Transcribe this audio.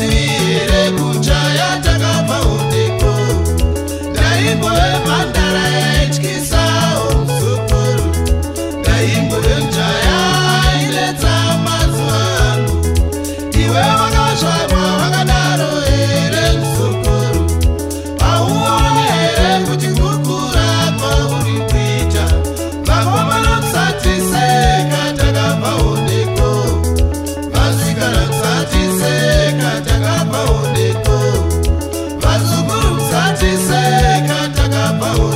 tazivire kuchaya takapa udiko daimboemanda sekatakapawo